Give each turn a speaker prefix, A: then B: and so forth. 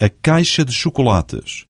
A: a caixa de chocolates.